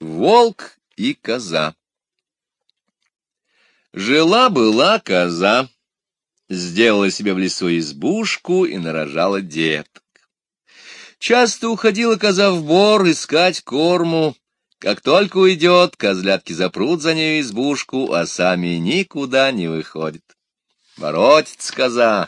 Волк и коза Жила-была коза, сделала себе в лесу избушку и нарожала деток. Часто уходила коза в бор искать корму. Как только уйдет, козлятки запрут за нею избушку, а сами никуда не выходят. Воротится коза,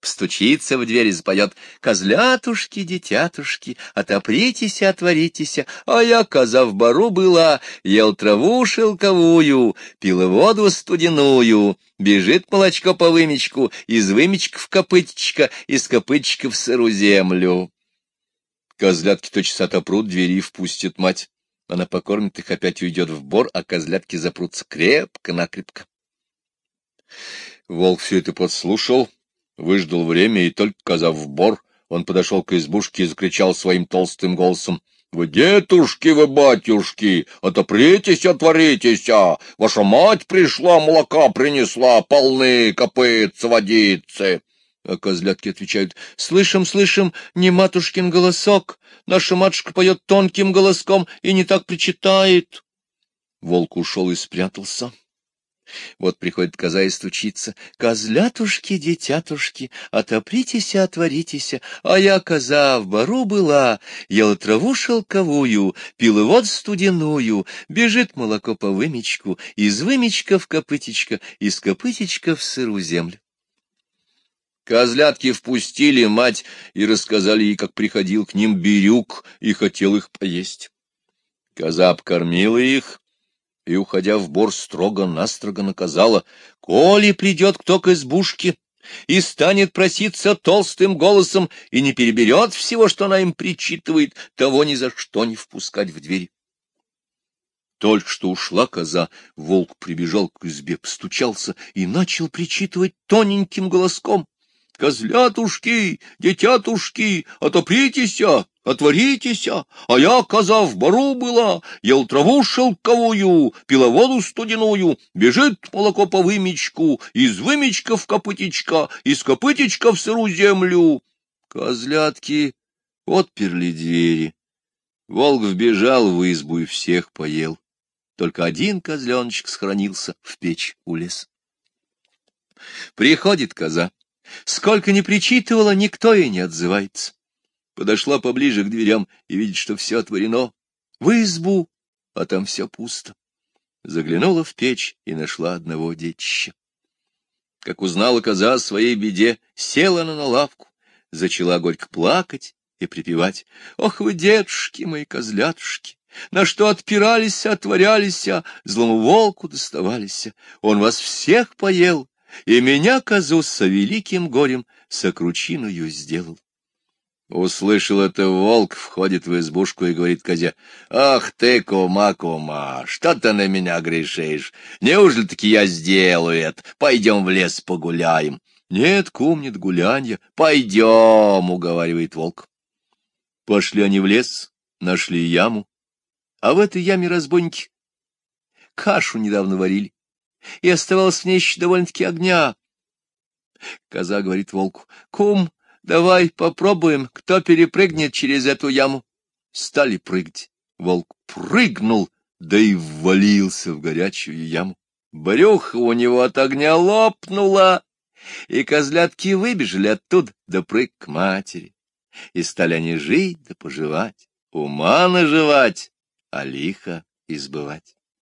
Стучится в дверь и запоет «Козлятушки, детятушки, отопритесь, отворитесь, а я коза в бару была, ел траву шелковую, пила воду студеную, бежит молочко по вымечку, из вымечка в копытчика, из копытчика в сыру землю». Козлятки тотчас отопрут двери и впустят мать. Она покормит их, опять уйдет в бор, а козлятки запрутся крепко-накрепко. Волк все это подслушал выждал время и только казав бор, он подошел к избушке и закричал своим толстым голосом. — Вы, детушки, вы, батюшки, отопритесь, отворитесь, а! Ваша мать пришла, молока принесла, полны копытца водицы. А козлятки отвечают, — Слышим, слышим, не матушкин голосок. Наша матушка поет тонким голоском и не так причитает. Волк ушел и спрятался. Вот приходит коза и стучится. «Козлятушки, детятушки, отопритесь, отворитесь, а я коза в бару была, ела траву шелковую, пила вот студеную, бежит молоко по вымечку, из вымечка в копытечко, из копытечка в сыру землю». Козлятки впустили мать и рассказали ей, как приходил к ним Бирюк и хотел их поесть. Коза обкормила их, и, уходя в бор, строго-настрого наказала, «Коли придет кто к избушке и станет проситься толстым голосом и не переберет всего, что она им причитывает, того ни за что не впускать в дверь». Только что ушла коза, волк прибежал к избе, постучался и начал причитывать тоненьким голоском. «Козлятушки, детятушки, отопритесь, Отворитесь, а я, коза, в бару была, ел траву шелковую, пила воду студеную, бежит молоко по вымечку, из вымечка в копытечка, из копытечка в сыру землю. Козлятки отперли двери. Волк вбежал в избу и всех поел. Только один козленочек сохранился в печь улез. Приходит коза. Сколько ни причитывала, никто ей не отзывается подошла поближе к дверям и видит, что все отворено. В избу, а там все пусто. Заглянула в печь и нашла одного детища. Как узнала коза о своей беде, села она на лавку, зачала горько плакать и припевать. «Ох вы, дедушки мои козлятушки! На что отпирались, отворялись, а злому волку доставались. Он вас всех поел, и меня, козу, со великим горем сокручиною сделал. Услышал это волк, входит в избушку и говорит козе, «Ах ты, кума, кума, что ты на меня грешишь? Неужели-таки я сделаю это? Пойдем в лес погуляем». «Нет, кум, нет гулянья. Пойдем», — уговаривает волк. Пошли они в лес, нашли яму, а в этой яме разбойники кашу недавно варили, и оставалось в ней еще довольно-таки огня. Коза говорит волку, «Кум, Давай попробуем, кто перепрыгнет через эту яму. Стали прыгать. Волк прыгнул, да и ввалился в горячую яму. Брюхо у него от огня лопнуло, и козлятки выбежали оттуда, да прыг к матери. И стали они жить да поживать, ума наживать, а лихо избывать.